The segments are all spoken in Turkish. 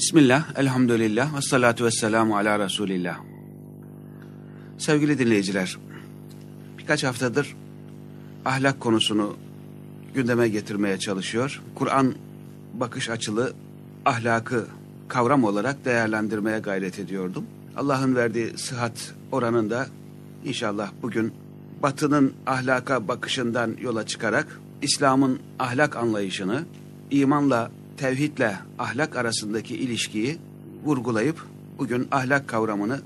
Bismillah, elhamdülillah ve salatu ve selamu ala Resulillah. Sevgili dinleyiciler, birkaç haftadır ahlak konusunu gündeme getirmeye çalışıyor. Kur'an bakış açılı ahlakı kavram olarak değerlendirmeye gayret ediyordum. Allah'ın verdiği sıhhat oranında inşallah bugün Batı'nın ahlaka bakışından yola çıkarak İslam'ın ahlak anlayışını, imanla, tevhidle ahlak arasındaki ilişkiyi vurgulayıp bugün ahlak kavramını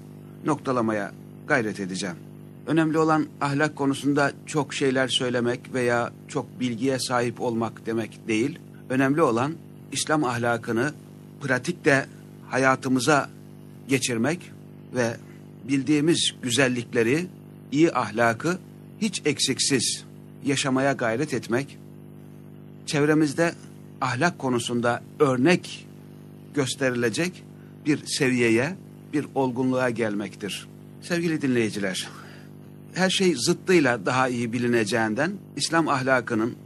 noktalamaya gayret edeceğim. Önemli olan ahlak konusunda çok şeyler söylemek veya çok bilgiye sahip olmak demek değil. Önemli olan İslam ahlakını pratikte hayatımıza geçirmek ve bildiğimiz güzellikleri, iyi ahlakı hiç eksiksiz yaşamaya gayret etmek, çevremizde ahlak konusunda örnek gösterilecek bir seviyeye, bir olgunluğa gelmektir. Sevgili dinleyiciler, her şey zıttıyla daha iyi bilineceğinden İslam ahlakının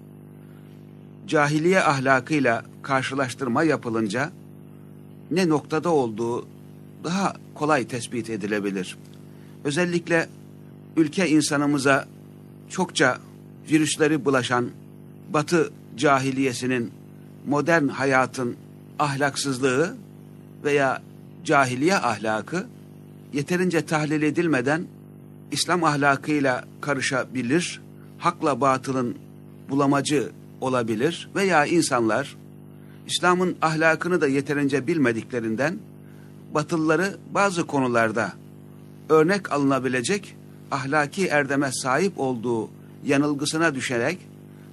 cahiliye ahlakıyla karşılaştırma yapılınca ne noktada olduğu daha kolay tespit edilebilir. Özellikle ülke insanımıza çokça virüsleri bulaşan Batı cahiliyesinin modern hayatın ahlaksızlığı veya cahiliye ahlakı yeterince tahlil edilmeden İslam ahlakıyla karışabilir, hakla batılın bulamacı olabilir veya insanlar İslam'ın ahlakını da yeterince bilmediklerinden batılları bazı konularda örnek alınabilecek ahlaki erdeme sahip olduğu yanılgısına düşerek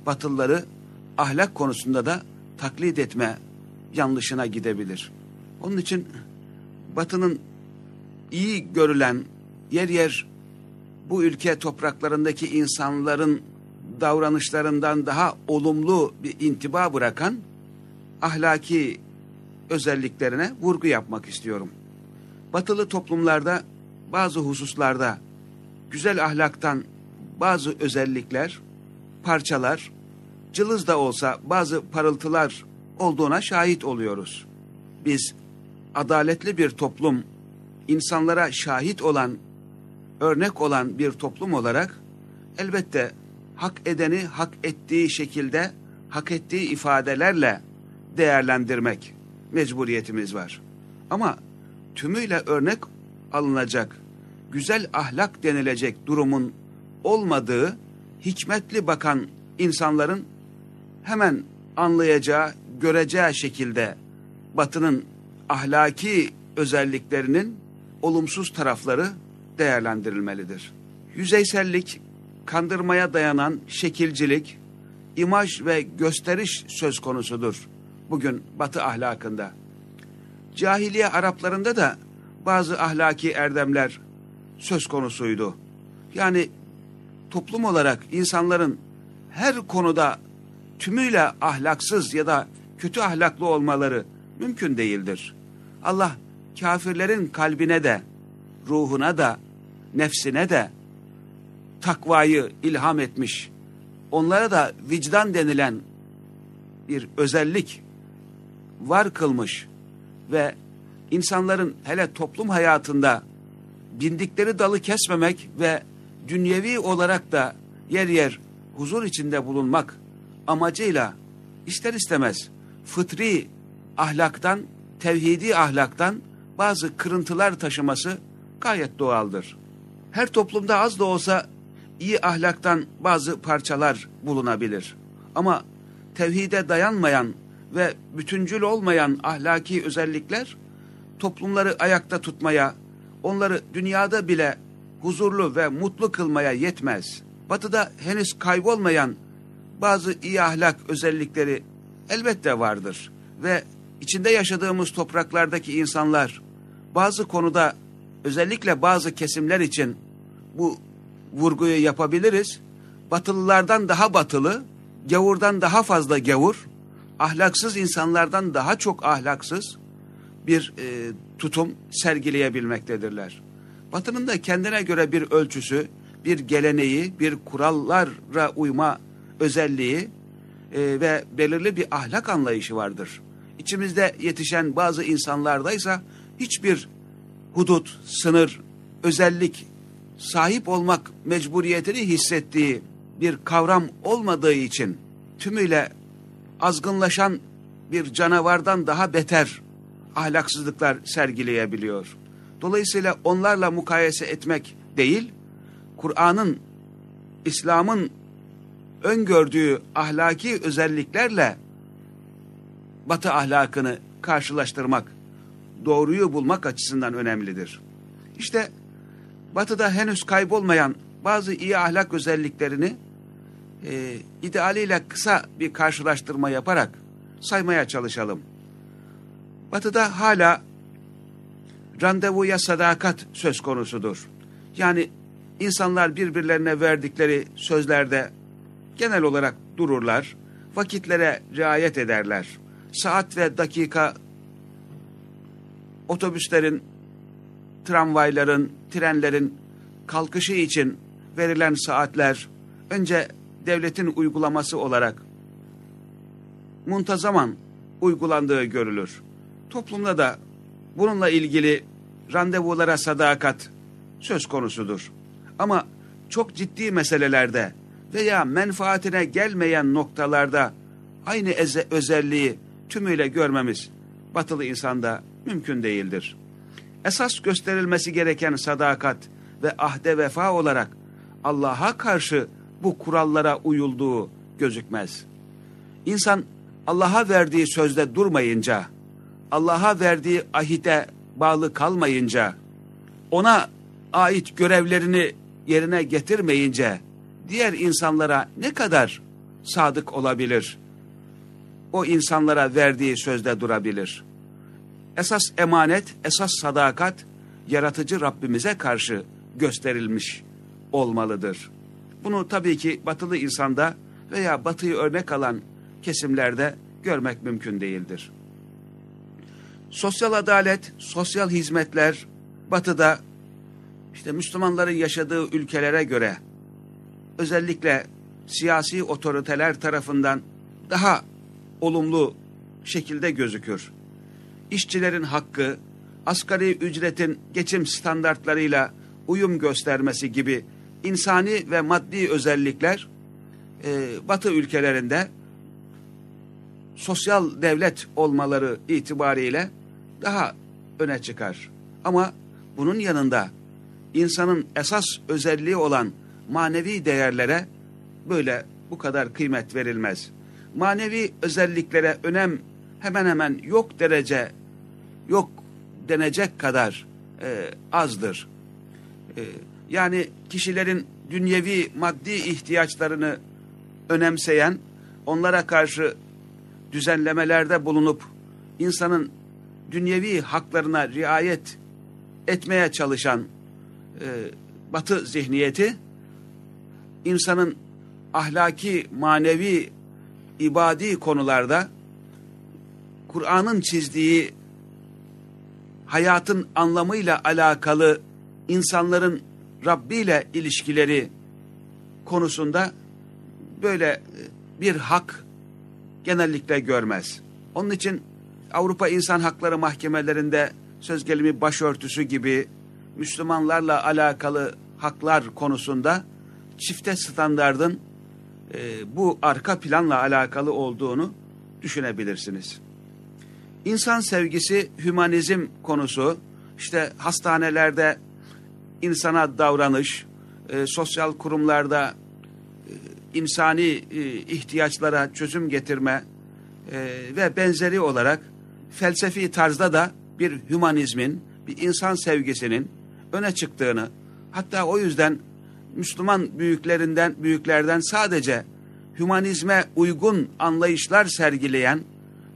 batılları ahlak konusunda da taklit etme yanlışına gidebilir. Onun için batının iyi görülen yer yer bu ülke topraklarındaki insanların davranışlarından daha olumlu bir intiba bırakan ahlaki özelliklerine vurgu yapmak istiyorum. Batılı toplumlarda bazı hususlarda güzel ahlaktan bazı özellikler, parçalar, cılız da olsa bazı parıltılar olduğuna şahit oluyoruz. Biz adaletli bir toplum, insanlara şahit olan, örnek olan bir toplum olarak elbette hak edeni hak ettiği şekilde, hak ettiği ifadelerle değerlendirmek mecburiyetimiz var. Ama tümüyle örnek alınacak, güzel ahlak denilecek durumun olmadığı, hikmetli bakan insanların hemen anlayacağı, göreceği şekilde batının ahlaki özelliklerinin olumsuz tarafları değerlendirilmelidir. Yüzeysellik, kandırmaya dayanan şekilcilik, imaj ve gösteriş söz konusudur bugün batı ahlakında. Cahiliye Araplarında da bazı ahlaki erdemler söz konusuydu. Yani toplum olarak insanların her konuda tümüyle ahlaksız ya da kötü ahlaklı olmaları mümkün değildir. Allah kafirlerin kalbine de, ruhuna da, nefsine de takvayı ilham etmiş. Onlara da vicdan denilen bir özellik var kılmış ve insanların hele toplum hayatında bindikleri dalı kesmemek ve dünyevi olarak da yer yer huzur içinde bulunmak amacıyla ister istemez fıtri ahlaktan, tevhidi ahlaktan bazı kırıntılar taşıması gayet doğaldır. Her toplumda az da olsa iyi ahlaktan bazı parçalar bulunabilir. Ama tevhide dayanmayan ve bütüncül olmayan ahlaki özellikler toplumları ayakta tutmaya, onları dünyada bile huzurlu ve mutlu kılmaya yetmez. Batıda henüz kaybolmayan bazı iyi ahlak özellikleri elbette vardır ve içinde yaşadığımız topraklardaki insanlar bazı konuda özellikle bazı kesimler için bu vurguyu yapabiliriz. Batılılardan daha batılı, gavurdan daha fazla gavur, ahlaksız insanlardan daha çok ahlaksız bir e, tutum sergileyebilmektedirler. Batının da kendine göre bir ölçüsü, bir geleneği, bir kurallara uyma özelliği e, ve belirli bir ahlak anlayışı vardır. içimizde yetişen bazı insanlardaysa hiçbir hudut, sınır, özellik sahip olmak mecburiyetini hissettiği bir kavram olmadığı için tümüyle azgınlaşan bir canavardan daha beter ahlaksızlıklar sergileyebiliyor. Dolayısıyla onlarla mukayese etmek değil, Kur'an'ın, İslam'ın öngördüğü ahlaki özelliklerle batı ahlakını karşılaştırmak, doğruyu bulmak açısından önemlidir. İşte batıda henüz kaybolmayan bazı iyi ahlak özelliklerini e, idealiyle kısa bir karşılaştırma yaparak saymaya çalışalım. Batıda hala randevuya sadakat söz konusudur. Yani insanlar birbirlerine verdikleri sözlerde genel olarak dururlar, vakitlere riayet ederler. Saat ve dakika otobüslerin, tramvayların, trenlerin kalkışı için verilen saatler önce devletin uygulaması olarak muntazaman uygulandığı görülür. Toplumda da bununla ilgili randevulara sadakat söz konusudur. Ama çok ciddi meselelerde veya menfaatine gelmeyen noktalarda aynı özelliği tümüyle görmemiz batılı insanda mümkün değildir. Esas gösterilmesi gereken sadakat ve ahde vefa olarak Allah'a karşı bu kurallara uyulduğu gözükmez. İnsan Allah'a verdiği sözde durmayınca, Allah'a verdiği ahite bağlı kalmayınca, ona ait görevlerini yerine getirmeyince, diğer insanlara ne kadar sadık olabilir? O insanlara verdiği sözde durabilir. Esas emanet, esas sadakat, yaratıcı Rabbimize karşı gösterilmiş olmalıdır. Bunu tabii ki batılı insanda veya batıyı örnek alan kesimlerde görmek mümkün değildir. Sosyal adalet, sosyal hizmetler batıda işte Müslümanların yaşadığı ülkelere göre özellikle siyasi otoriteler tarafından daha olumlu şekilde gözükür. İşçilerin hakkı, asgari ücretin geçim standartlarıyla uyum göstermesi gibi insani ve maddi özellikler e, Batı ülkelerinde sosyal devlet olmaları itibariyle daha öne çıkar. Ama bunun yanında insanın esas özelliği olan manevi değerlere böyle bu kadar kıymet verilmez. Manevi özelliklere önem hemen hemen yok derece yok denecek kadar e, azdır. E, yani kişilerin dünyevi maddi ihtiyaçlarını önemseyen, onlara karşı düzenlemelerde bulunup insanın dünyevi haklarına riayet etmeye çalışan e, batı zihniyeti insanın ahlaki, manevi, ibadi konularda Kur'an'ın çizdiği hayatın anlamıyla alakalı insanların Rabbi ile ilişkileri konusunda böyle e, bir hak genellikle görmez. Onun için Avrupa İnsan Hakları Mahkemelerinde söz gelimi başörtüsü gibi Müslümanlarla alakalı haklar konusunda çifte standardın e, bu arka planla alakalı olduğunu düşünebilirsiniz. İnsan sevgisi, hümanizm konusu, işte hastanelerde insana davranış, e, sosyal kurumlarda e, insani e, ihtiyaçlara çözüm getirme e, ve benzeri olarak felsefi tarzda da bir hümanizmin, bir insan sevgisinin öne çıktığını, hatta o yüzden Müslüman büyüklerinden büyüklerden sadece hümanizme uygun anlayışlar sergileyen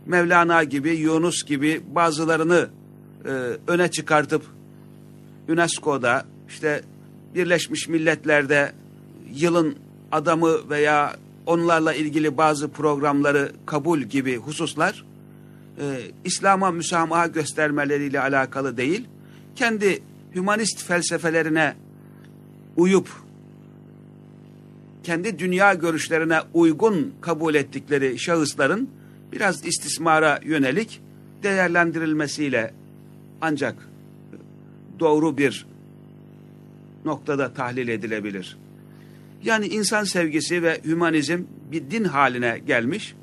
Mevlana gibi, Yunus gibi bazılarını e, öne çıkartıp UNESCO'da işte Birleşmiş Milletler'de yılın adamı veya onlarla ilgili bazı programları kabul gibi hususlar e, İslam'a müsamaha göstermeleriyle alakalı değil, kendi hümanist felsefelerine uyup kendi dünya görüşlerine uygun kabul ettikleri şahısların biraz istismara yönelik değerlendirilmesiyle ancak doğru bir noktada tahlil edilebilir. Yani insan sevgisi ve hümanizm bir din haline gelmiş.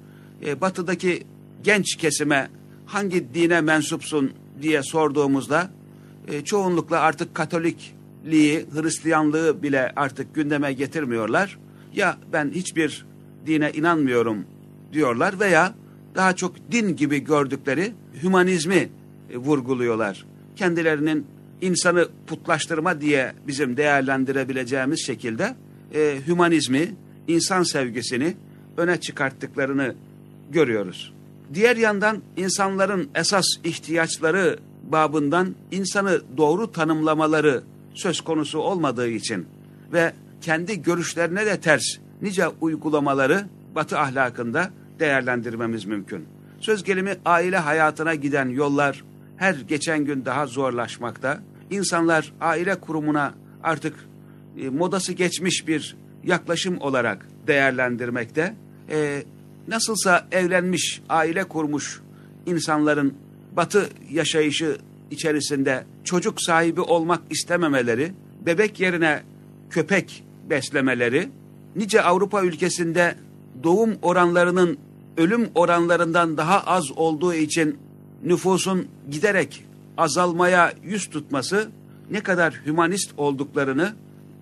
E, batıdaki genç kesime hangi dine mensupsun diye sorduğumuzda e, çoğunlukla artık Katolikliği, Hristiyanlığı bile artık gündeme getirmiyorlar. Ya ben hiçbir dine inanmıyorum diyorlar veya daha çok din gibi gördükleri hümanizmi e, vurguluyorlar. Kendilerinin insanı putlaştırma diye bizim değerlendirebileceğimiz şekilde e, hümanizmi, insan sevgisini öne çıkarttıklarını görüyoruz. Diğer yandan insanların esas ihtiyaçları babından insanı doğru tanımlamaları söz konusu olmadığı için ve kendi görüşlerine de ters nice uygulamaları batı ahlakında değerlendirmemiz mümkün. Söz gelimi aile hayatına giden yollar her geçen gün daha zorlaşmakta. İnsanlar aile kurumuna artık e, modası geçmiş bir yaklaşım olarak değerlendirmekte. E, nasılsa evlenmiş, aile kurmuş insanların batı yaşayışı içerisinde çocuk sahibi olmak istememeleri, bebek yerine köpek beslemeleri, nice Avrupa ülkesinde doğum oranlarının ölüm oranlarından daha az olduğu için nüfusun giderek azalmaya yüz tutması ne kadar hümanist olduklarını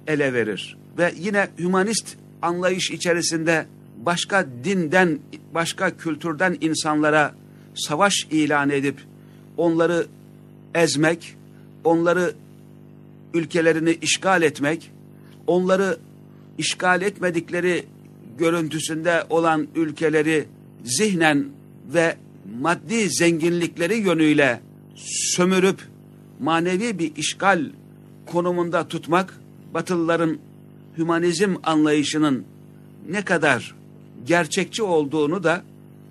ele verir. Ve yine hümanist anlayış içerisinde başka dinden, başka kültürden insanlara savaş ilan edip onları ezmek, onları ülkelerini işgal etmek, onları işgal etmedikleri görüntüsünde olan ülkeleri zihnen ve maddi zenginlikleri yönüyle sömürüp manevi bir işgal konumunda tutmak Batılıların hümanizm anlayışının ne kadar gerçekçi olduğunu da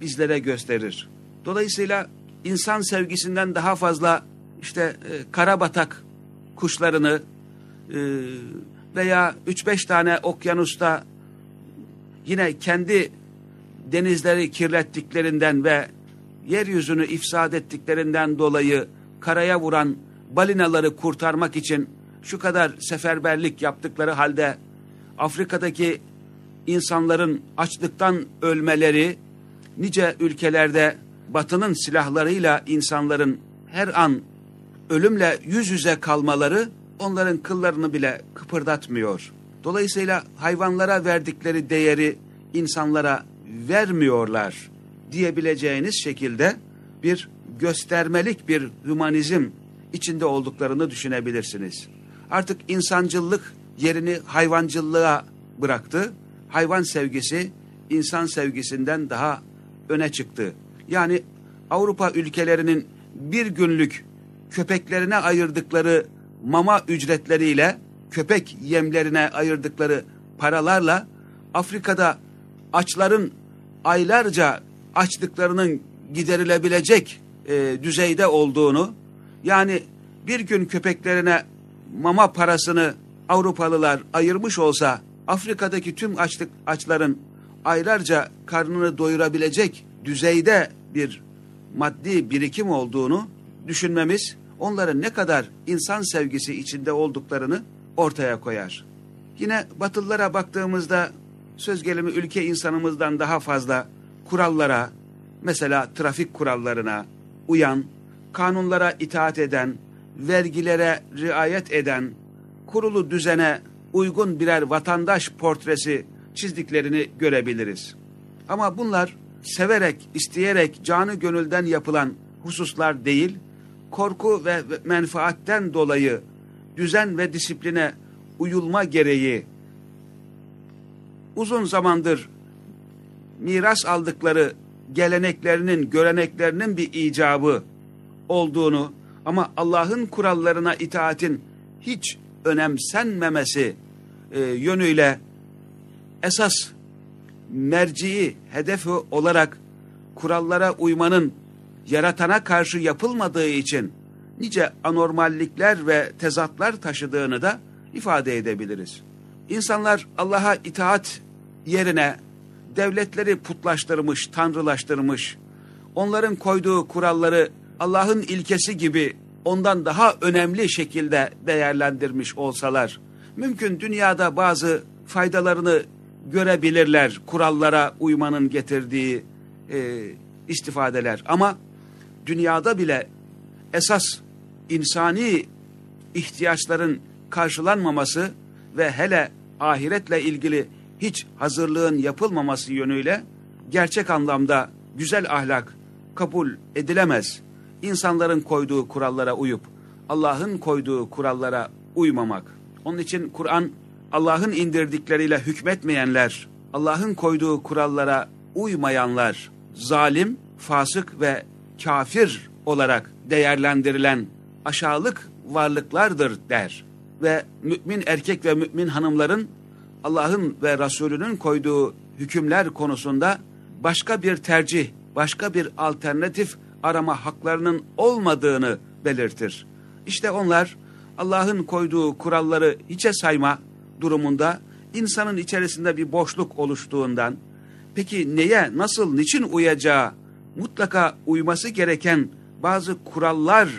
bizlere gösterir. Dolayısıyla insan sevgisinden daha fazla işte e, karabatak kuşlarını e, veya 3-5 tane okyanusta yine kendi denizleri kirlettiklerinden ve yeryüzünü ifsad ettiklerinden dolayı karaya vuran balinaları kurtarmak için şu kadar seferberlik yaptıkları halde Afrika'daki insanların açlıktan ölmeleri nice ülkelerde batının silahlarıyla insanların her an ölümle yüz yüze kalmaları onların kıllarını bile kıpırdatmıyor. Dolayısıyla hayvanlara verdikleri değeri insanlara vermiyorlar diyebileceğiniz şekilde bir göstermelik bir hümanizm içinde olduklarını düşünebilirsiniz. Artık insancıllık yerini hayvancılığa bıraktı. Hayvan sevgisi insan sevgisinden daha öne çıktı. Yani Avrupa ülkelerinin bir günlük köpeklerine ayırdıkları mama ücretleriyle köpek yemlerine ayırdıkları paralarla Afrika'da açların aylarca açlıklarının giderilebilecek e, düzeyde olduğunu yani bir gün köpeklerine mama parasını Avrupalılar ayırmış olsa Afrika'daki tüm açlık açların aylarca karnını doyurabilecek düzeyde bir maddi birikim olduğunu düşünmemiz onların ne kadar insan sevgisi içinde olduklarını ortaya koyar. Yine Batılılara baktığımızda söz gelimi ülke insanımızdan daha fazla kurallara, mesela trafik kurallarına uyan, kanunlara itaat eden, vergilere riayet eden, kurulu düzene uygun birer vatandaş portresi çizdiklerini görebiliriz. Ama bunlar severek, isteyerek, canı gönülden yapılan hususlar değil, korku ve menfaatten dolayı düzen ve disipline uyulma gereği uzun zamandır miras aldıkları geleneklerinin, göreneklerinin bir icabı olduğunu ama Allah'ın kurallarına itaatin hiç önemsenmemesi e, yönüyle esas merciyi, hedefi olarak kurallara uymanın yaratana karşı yapılmadığı için nice anormallikler ve tezatlar taşıdığını da ifade edebiliriz. İnsanlar Allah'a itaat yerine devletleri putlaştırmış, tanrılaştırmış, onların koyduğu kuralları Allah'ın ilkesi gibi ondan daha önemli şekilde değerlendirmiş olsalar, mümkün dünyada bazı faydalarını görebilirler kurallara uymanın getirdiği e, istifadeler. Ama dünyada bile esas insani ihtiyaçların karşılanmaması ve hele ahiretle ilgili hiç hazırlığın yapılmaması yönüyle gerçek anlamda güzel ahlak kabul edilemez. İnsanların koyduğu kurallara uyup Allah'ın koyduğu kurallara uymamak. Onun için Kur'an Allah'ın indirdikleriyle hükmetmeyenler, Allah'ın koyduğu kurallara uymayanlar, zalim, fasık ve kafir olarak değerlendirilen aşağılık varlıklardır der. Ve mümin erkek ve mümin hanımların Allah'ın ve Resulünün koyduğu hükümler konusunda başka bir tercih, başka bir alternatif arama haklarının olmadığını belirtir. İşte onlar Allah'ın koyduğu kuralları hiçe sayma durumunda insanın içerisinde bir boşluk oluştuğundan peki neye, nasıl, niçin uyacağı mutlaka uyması gereken bazı kurallar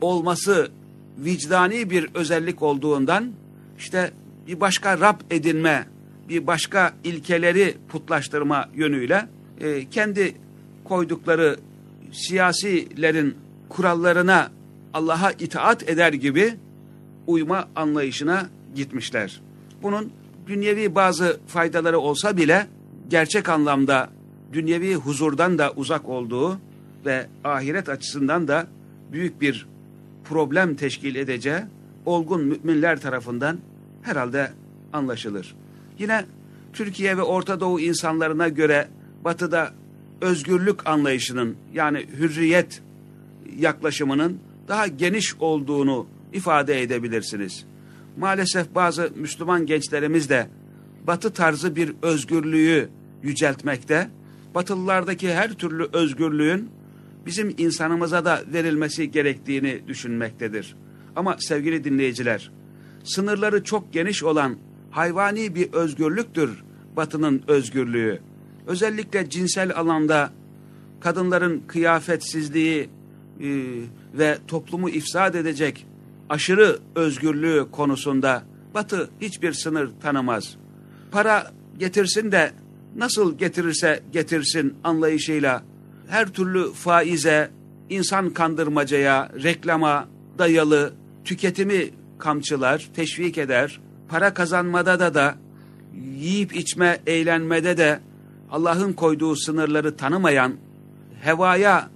olması vicdani bir özellik olduğundan işte bir başka Rab edinme, bir başka ilkeleri putlaştırma yönüyle e, kendi koydukları siyasilerin kurallarına Allah'a itaat eder gibi uyma anlayışına gitmişler. Bunun dünyevi bazı faydaları olsa bile gerçek anlamda dünyevi huzurdan da uzak olduğu ve ahiret açısından da büyük bir problem teşkil edeceği olgun müminler tarafından herhalde anlaşılır. Yine Türkiye ve Orta Doğu insanlarına göre batıda özgürlük anlayışının yani hürriyet yaklaşımının daha geniş olduğunu ifade edebilirsiniz. Maalesef bazı Müslüman gençlerimiz de batı tarzı bir özgürlüğü yüceltmekte, batılılardaki her türlü özgürlüğün bizim insanımıza da verilmesi gerektiğini düşünmektedir. Ama sevgili dinleyiciler, sınırları çok geniş olan hayvani bir özgürlüktür batının özgürlüğü. Özellikle cinsel alanda kadınların kıyafetsizliği e, ve toplumu ifsad edecek aşırı özgürlüğü konusunda batı hiçbir sınır tanımaz. Para getirsin de nasıl getirirse getirsin anlayışıyla her türlü faize, insan kandırmacaya, reklama dayalı tüketimi kamçılar, teşvik eder. Para kazanmada da da yiyip içme, eğlenmede de Allah'ın koyduğu sınırları tanımayan, hevaya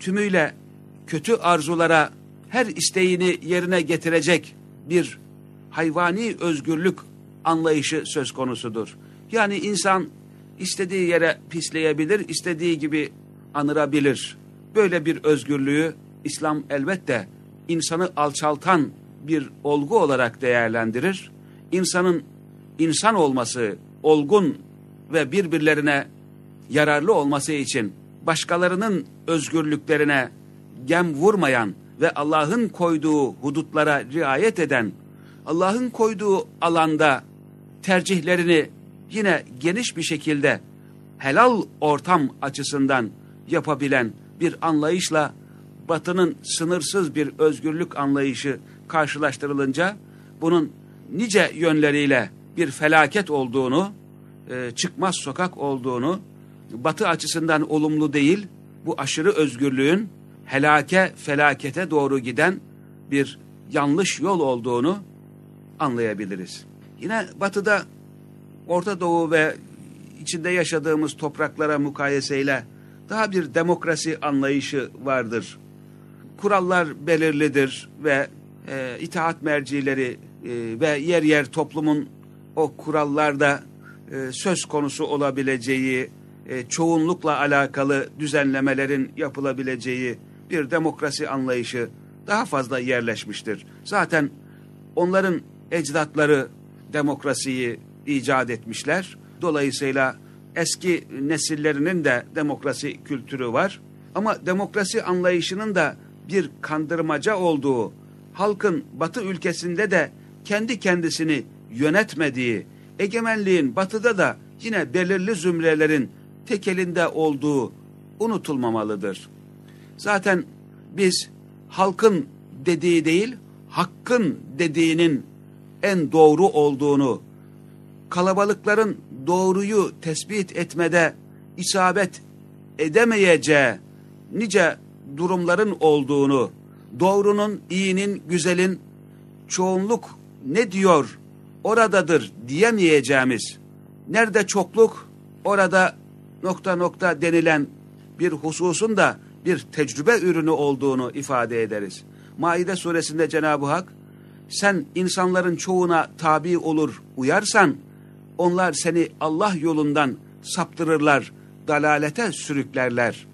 tümüyle kötü arzulara her isteğini yerine getirecek bir hayvani özgürlük anlayışı söz konusudur. Yani insan istediği yere pisleyebilir, istediği gibi anırabilir. Böyle bir özgürlüğü İslam elbette insanı alçaltan bir olgu olarak değerlendirir. İnsanın insan olması, olgun ve birbirlerine yararlı olması için başkalarının özgürlüklerine gem vurmayan ve Allah'ın koyduğu hudutlara riayet eden, Allah'ın koyduğu alanda tercihlerini yine geniş bir şekilde helal ortam açısından yapabilen bir anlayışla Batı'nın sınırsız bir özgürlük anlayışı karşılaştırılınca bunun nice yönleriyle bir felaket olduğunu, e, çıkmaz sokak olduğunu, Batı açısından olumlu değil, bu aşırı özgürlüğün helake, felakete doğru giden bir yanlış yol olduğunu anlayabiliriz. Yine Batı'da Orta Doğu ve içinde yaşadığımız topraklara mukayeseyle daha bir demokrasi anlayışı vardır. Kurallar belirlidir ve e, itaat mercileri e, ve yer yer toplumun o kurallarda e, söz konusu olabileceği, e, çoğunlukla alakalı düzenlemelerin yapılabileceği bir demokrasi anlayışı daha fazla yerleşmiştir. Zaten onların ecdatları demokrasiyi icat etmişler. Dolayısıyla eski nesillerinin de demokrasi kültürü var. Ama demokrasi anlayışının da bir kandırmaca olduğu, halkın batı ülkesinde de kendi kendisini yönetmediği, egemenliğin batıda da yine belirli zümrelerin tekelinde olduğu unutulmamalıdır. Zaten biz halkın dediği değil, hakkın dediğinin en doğru olduğunu, kalabalıkların doğruyu tespit etmede isabet edemeyeceği nice durumların olduğunu, doğrunun, iyinin, güzelin çoğunluk ne diyor oradadır diyemeyeceğimiz, nerede çokluk orada nokta nokta denilen bir hususun da bir tecrübe ürünü olduğunu ifade ederiz. Maide suresinde Cenab-ı Hak sen insanların çoğuna tabi olur uyarsan onlar seni Allah yolundan saptırırlar, dalalete sürüklerler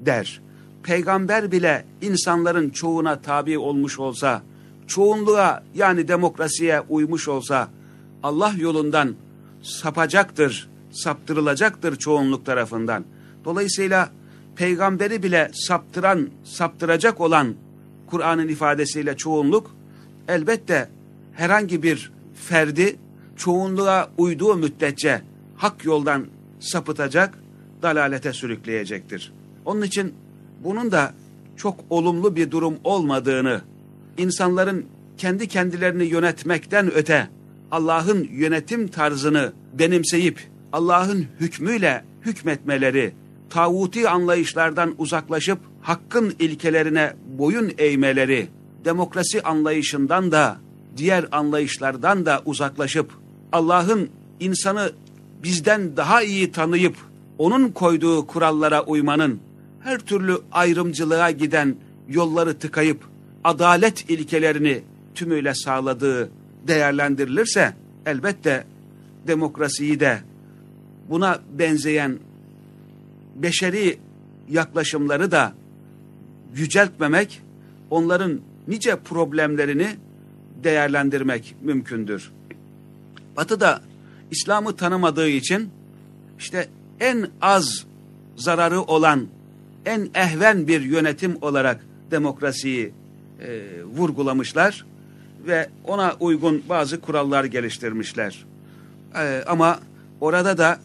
der. Peygamber bile insanların çoğuna tabi olmuş olsa, çoğunluğa yani demokrasiye uymuş olsa Allah yolundan sapacaktır, saptırılacaktır çoğunluk tarafından. Dolayısıyla peygamberi bile saptıran, saptıracak olan Kur'an'ın ifadesiyle çoğunluk elbette herhangi bir ferdi çoğunluğa uyduğu müddetçe hak yoldan sapıtacak, dalalete sürükleyecektir. Onun için bunun da çok olumlu bir durum olmadığını, insanların kendi kendilerini yönetmekten öte Allah'ın yönetim tarzını benimseyip Allah'ın hükmüyle hükmetmeleri, tağuti anlayışlardan uzaklaşıp hakkın ilkelerine boyun eğmeleri, demokrasi anlayışından da diğer anlayışlardan da uzaklaşıp Allah'ın insanı bizden daha iyi tanıyıp onun koyduğu kurallara uymanın her türlü ayrımcılığa giden yolları tıkayıp adalet ilkelerini tümüyle sağladığı değerlendirilirse elbette demokrasiyi de buna benzeyen beşeri yaklaşımları da yüceltmemek, onların nice problemlerini değerlendirmek mümkündür. Batı da İslam'ı tanımadığı için işte en az zararı olan, en ehven bir yönetim olarak demokrasiyi e, vurgulamışlar ve ona uygun bazı kurallar geliştirmişler. E, ama orada da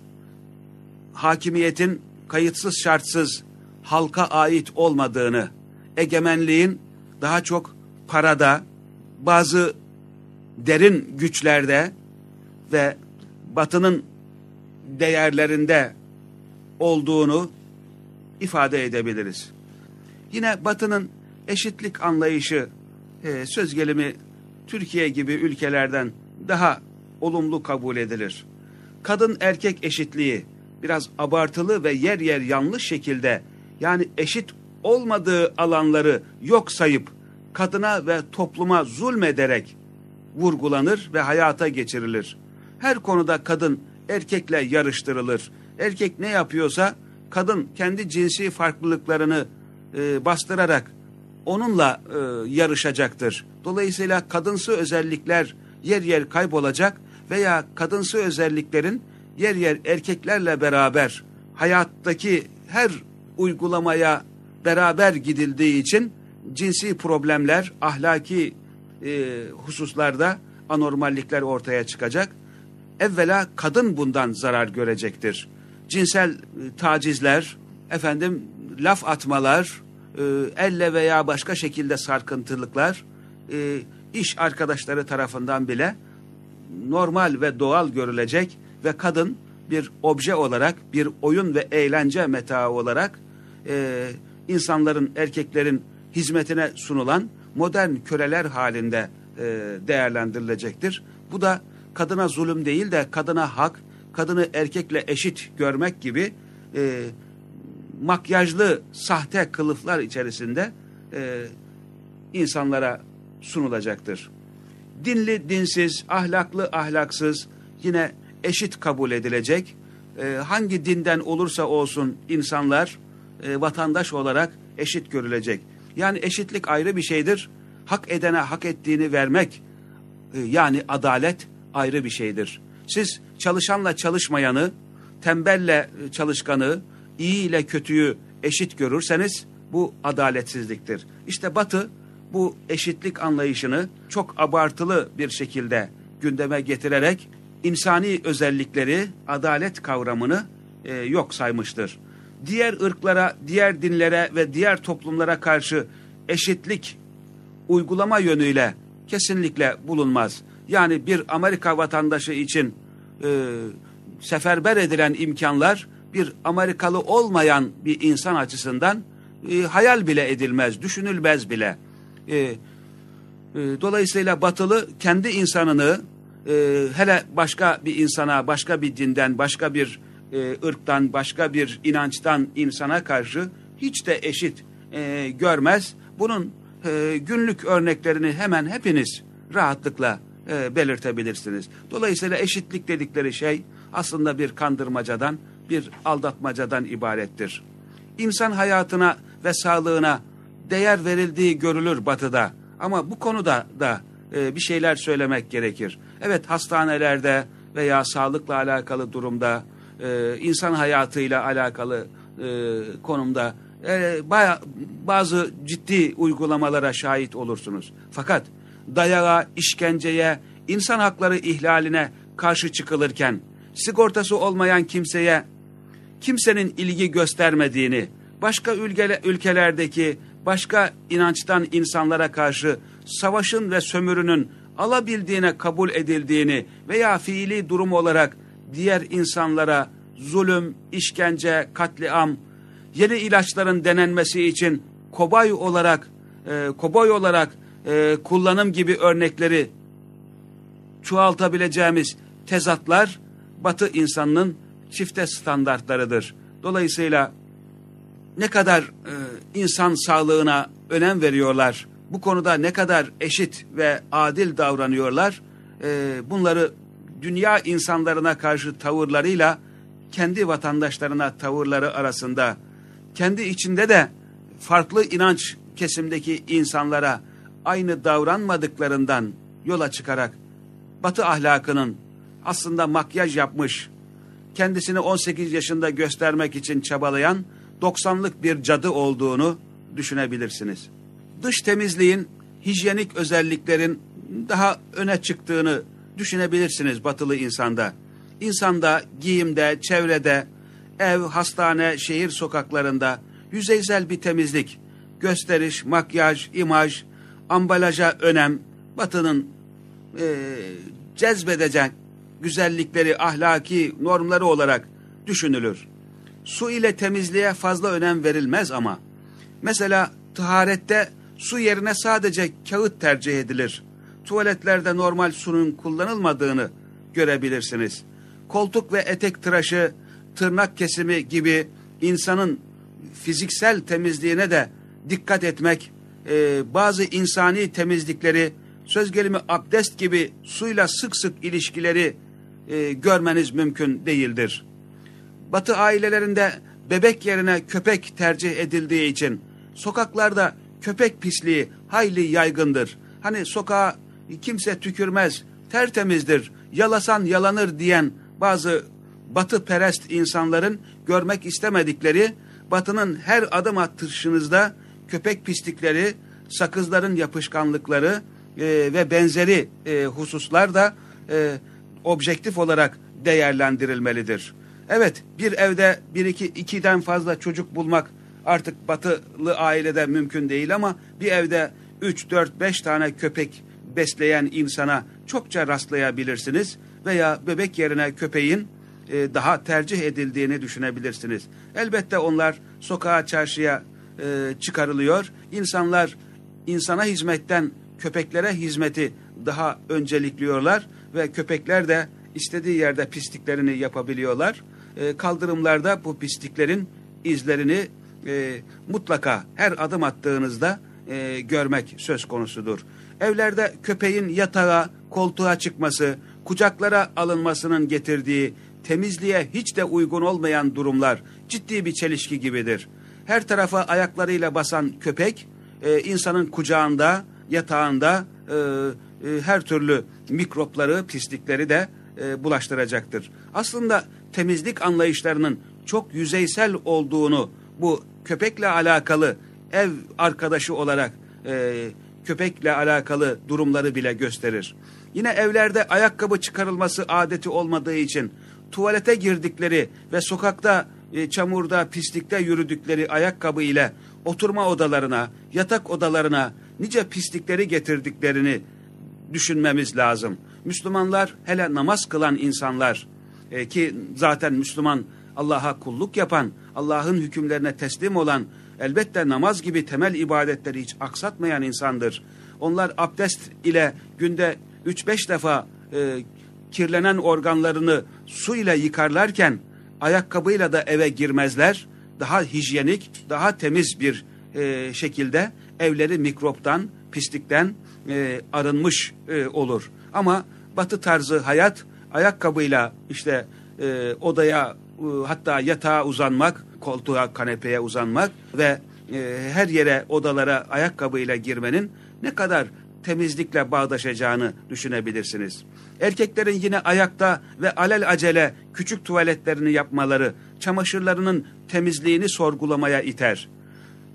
hakimiyetin kayıtsız şartsız halka ait olmadığını, egemenliğin daha çok parada, bazı derin güçlerde ve batının değerlerinde olduğunu ifade edebiliriz. Yine batının eşitlik anlayışı e, söz gelimi Türkiye gibi ülkelerden daha olumlu kabul edilir. Kadın erkek eşitliği biraz abartılı ve yer yer yanlış şekilde yani eşit olmadığı alanları yok sayıp kadına ve topluma zulmederek vurgulanır ve hayata geçirilir. Her konuda kadın erkekle yarıştırılır. Erkek ne yapıyorsa kadın kendi cinsi farklılıklarını e, bastırarak onunla e, yarışacaktır. Dolayısıyla kadınsı özellikler yer yer kaybolacak veya kadınsı özelliklerin yer yer erkeklerle beraber hayattaki her uygulamaya beraber gidildiği için cinsi problemler, ahlaki e, hususlarda anormallikler ortaya çıkacak. Evvela kadın bundan zarar görecektir. Cinsel e, tacizler, efendim laf atmalar, e, elle veya başka şekilde sarkıntılıklar, e, iş arkadaşları tarafından bile normal ve doğal görülecek ve kadın bir obje olarak, bir oyun ve eğlence metaı olarak e, insanların, erkeklerin hizmetine sunulan modern köleler halinde e, değerlendirilecektir. Bu da kadına zulüm değil de kadına hak, kadını erkekle eşit görmek gibi e, makyajlı sahte kılıflar içerisinde e, insanlara sunulacaktır. Dinli, dinsiz, ahlaklı, ahlaksız yine eşit kabul edilecek. E, hangi dinden olursa olsun insanlar e, vatandaş olarak eşit görülecek. Yani eşitlik ayrı bir şeydir. Hak edene hak ettiğini vermek e, yani adalet ayrı bir şeydir. Siz çalışanla çalışmayanı, tembelle çalışkanı, iyi ile kötüyü eşit görürseniz bu adaletsizliktir. İşte Batı bu eşitlik anlayışını çok abartılı bir şekilde gündeme getirerek insani özellikleri, adalet kavramını e, yok saymıştır. diğer ırklara, diğer dinlere ve diğer toplumlara karşı eşitlik uygulama yönüyle kesinlikle bulunmaz. Yani bir Amerika vatandaşı için e, seferber edilen imkanlar bir Amerikalı olmayan bir insan açısından e, hayal bile edilmez, düşünülmez bile. E, e, dolayısıyla batılı kendi insanını e, hele başka bir insana, başka bir dinden, başka bir e, ırktan, başka bir inançtan insana karşı hiç de eşit e, görmez. Bunun e, günlük örneklerini hemen hepiniz rahatlıkla e, belirtebilirsiniz. Dolayısıyla eşitlik dedikleri şey aslında bir kandırmacadan, bir aldatmacadan ibarettir. İnsan hayatına ve sağlığına değer verildiği görülür batıda. Ama bu konuda da e, bir şeyler söylemek gerekir. Evet hastanelerde veya sağlıkla alakalı durumda, e, insan hayatıyla alakalı e, konumda e, baya, bazı ciddi uygulamalara şahit olursunuz. Fakat dayağa, işkenceye, insan hakları ihlaline karşı çıkılırken sigortası olmayan kimseye kimsenin ilgi göstermediğini, başka ülkele, ülkelerdeki başka inançtan insanlara karşı savaşın ve sömürünün alabildiğine kabul edildiğini veya fiili durum olarak diğer insanlara zulüm, işkence, katliam, yeni ilaçların denenmesi için kobay olarak e, kobay olarak e, kullanım gibi örnekleri çoğaltabileceğimiz tezatlar Batı insanının çifte standartlarıdır. Dolayısıyla ne kadar e, insan sağlığına önem veriyorlar, bu konuda ne kadar eşit ve adil davranıyorlar, e, bunları dünya insanlarına karşı tavırlarıyla kendi vatandaşlarına tavırları arasında, kendi içinde de farklı inanç kesimdeki insanlara aynı davranmadıklarından yola çıkarak Batı ahlakının aslında makyaj yapmış, kendisini 18 yaşında göstermek için çabalayan 90'lık bir cadı olduğunu düşünebilirsiniz. Dış temizliğin, hijyenik özelliklerin daha öne çıktığını düşünebilirsiniz batılı insanda. İnsanda, giyimde, çevrede, ev, hastane, şehir sokaklarında yüzeysel bir temizlik, gösteriş, makyaj, imaj, ambalaja önem, batının e, cezbedecek güzellikleri, ahlaki normları olarak düşünülür. Su ile temizliğe fazla önem verilmez ama. Mesela taharette su yerine sadece kağıt tercih edilir. Tuvaletlerde normal sunun kullanılmadığını görebilirsiniz. Koltuk ve etek tıraşı, tırnak kesimi gibi insanın fiziksel temizliğine de dikkat etmek, e, bazı insani temizlikleri, söz gelimi abdest gibi suyla sık sık ilişkileri e, görmeniz mümkün değildir. Batı ailelerinde bebek yerine köpek tercih edildiği için sokaklarda köpek pisliği hayli yaygındır. Hani sokağa kimse tükürmez, tertemizdir, yalasan yalanır diyen bazı batı perest insanların görmek istemedikleri batının her adım attırışınızda köpek pislikleri, sakızların yapışkanlıkları e, ve benzeri e, hususlar da e, objektif olarak değerlendirilmelidir. Evet bir evde bir iki ikiden fazla çocuk bulmak artık batılı ailede mümkün değil ama bir evde üç dört beş tane köpek besleyen insana çokça rastlayabilirsiniz veya bebek yerine köpeğin e, daha tercih edildiğini düşünebilirsiniz. Elbette onlar sokağa çarşıya e, çıkarılıyor. İnsanlar insana hizmetten köpeklere hizmeti daha öncelikliyorlar ve köpekler de istediği yerde pisliklerini yapabiliyorlar. E, kaldırımlarda bu pisliklerin izlerini e, mutlaka her adım attığınızda e, görmek söz konusudur. Evlerde köpeğin yatağa, koltuğa çıkması, kucaklara alınmasının getirdiği temizliğe hiç de uygun olmayan durumlar ciddi bir çelişki gibidir. Her tarafa ayaklarıyla basan köpek, e, insanın kucağında, yatağında e, e, her türlü mikropları, pislikleri de e, bulaştıracaktır. Aslında temizlik anlayışlarının çok yüzeysel olduğunu bu köpekle alakalı ev arkadaşı olarak e, köpekle alakalı durumları bile gösterir. Yine evlerde ayakkabı çıkarılması adeti olmadığı için tuvalete girdikleri ve sokakta e, çamurda, pislikte yürüdükleri ayakkabı ile oturma odalarına, yatak odalarına nice pislikleri getirdiklerini düşünmemiz lazım. Müslümanlar hele namaz kılan insanlar e, ki zaten Müslüman Allah'a kulluk yapan, Allah'ın hükümlerine teslim olan, elbette namaz gibi temel ibadetleri hiç aksatmayan insandır. Onlar abdest ile günde 3-5 defa e, kirlenen organlarını su ile yıkarlarken ayakkabıyla da eve girmezler. Daha hijyenik, daha temiz bir e, şekilde evleri mikroptan, pislikten e, arınmış e, olur. Ama batı tarzı hayat ayakkabıyla işte e, odaya e, hatta yatağa uzanmak, koltuğa, kanepeye uzanmak ve e, her yere odalara ayakkabıyla girmenin ne kadar temizlikle bağdaşacağını düşünebilirsiniz. Erkeklerin yine ayakta ve alel acele küçük tuvaletlerini yapmaları çamaşırlarının temizliğini sorgulamaya iter.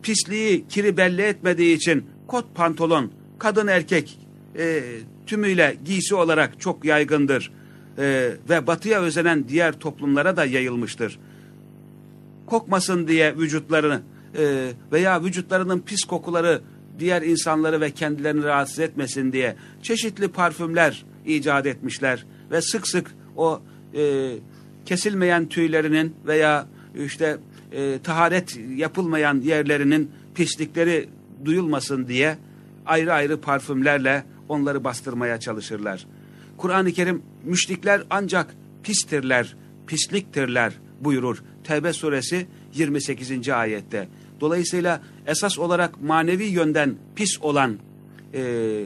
Pisliği, kiri belli etmediği için kot pantolon, kadın erkek e, tümüyle giysi olarak çok yaygındır e, ve batıya özenen diğer toplumlara da yayılmıştır. Kokmasın diye vücutlarını e, veya vücutlarının pis kokuları diğer insanları ve kendilerini rahatsız etmesin diye çeşitli parfümler icat etmişler ve sık sık o e, kesilmeyen tüylerinin veya işte e, taharet yapılmayan yerlerinin pislikleri duyulmasın diye ayrı ayrı parfümlerle onları bastırmaya çalışırlar. Kur'an-ı Kerim müşrikler ancak pistirler, pisliktirler buyurur. Tevbe suresi 28. ayette. Dolayısıyla esas olarak manevi yönden pis olan e,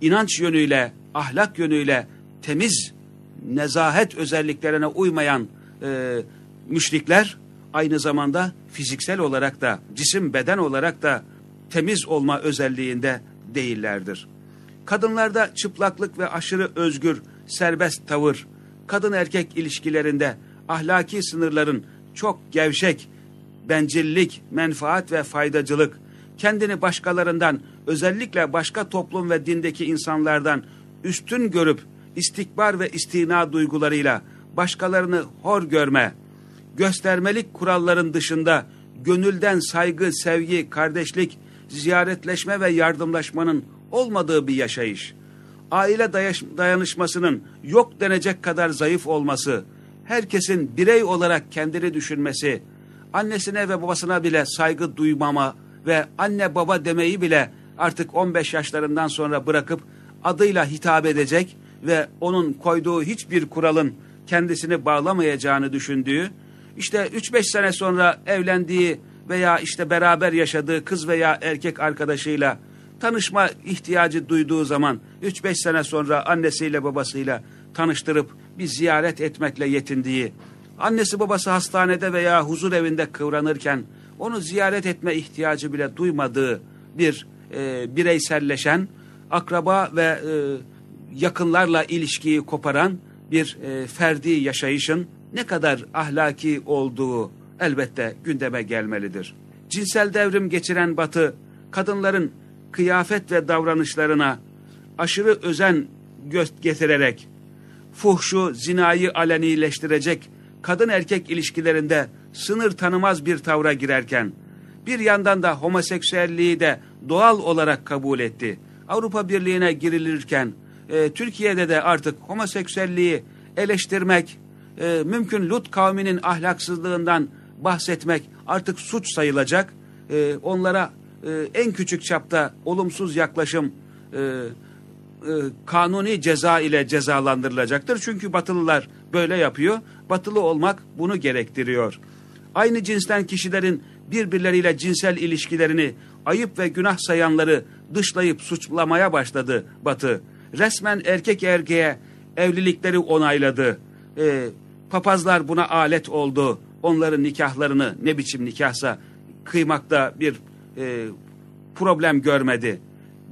inanç yönüyle, ahlak yönüyle temiz, nezahet özelliklerine uymayan e, müşrikler aynı zamanda fiziksel olarak da, cisim beden olarak da temiz olma özelliğinde değillerdir. Kadınlarda çıplaklık ve aşırı özgür, serbest tavır, kadın erkek ilişkilerinde ahlaki sınırların çok gevşek, bencillik, menfaat ve faydacılık, kendini başkalarından, özellikle başka toplum ve dindeki insanlardan üstün görüp istikbar ve istina duygularıyla başkalarını hor görme, göstermelik kuralların dışında gönülden saygı, sevgi, kardeşlik, ziyaretleşme ve yardımlaşmanın olmadığı bir yaşayış, aile dayanışmasının yok denecek kadar zayıf olması, herkesin birey olarak kendini düşünmesi, annesine ve babasına bile saygı duymama ve anne baba demeyi bile artık 15 yaşlarından sonra bırakıp adıyla hitap edecek ve onun koyduğu hiçbir kuralın kendisini bağlamayacağını düşündüğü, işte 3-5 sene sonra evlendiği veya işte beraber yaşadığı kız veya erkek arkadaşıyla tanışma ihtiyacı duyduğu zaman 3-5 sene sonra annesiyle babasıyla tanıştırıp bir ziyaret etmekle yetindiği, annesi babası hastanede veya huzur evinde kıvranırken onu ziyaret etme ihtiyacı bile duymadığı bir e, bireyselleşen, akraba ve e, yakınlarla ilişkiyi koparan bir e, ferdi yaşayışın ne kadar ahlaki olduğu elbette gündeme gelmelidir. Cinsel devrim geçiren batı, kadınların kıyafet ve davranışlarına aşırı özen getirerek, fuhşu, zinayı alenileştirecek kadın erkek ilişkilerinde sınır tanımaz bir tavra girerken, bir yandan da homoseksüelliği de doğal olarak kabul etti. Avrupa Birliği'ne girilirken, e, Türkiye'de de artık homoseksüelliği eleştirmek, e, mümkün Lut kavminin ahlaksızlığından bahsetmek artık suç sayılacak. E, onlara e, en küçük çapta olumsuz yaklaşım e, e, kanuni ceza ile cezalandırılacaktır. Çünkü Batılılar böyle yapıyor. Batılı olmak bunu gerektiriyor. Aynı cinsten kişilerin birbirleriyle cinsel ilişkilerini ayıp ve günah sayanları dışlayıp suçlamaya başladı Batı. Resmen erkek erkeğe evlilikleri onayladı. E, papazlar buna alet oldu. Onların nikahlarını ne biçim nikahsa kıymakta bir e, problem görmedi.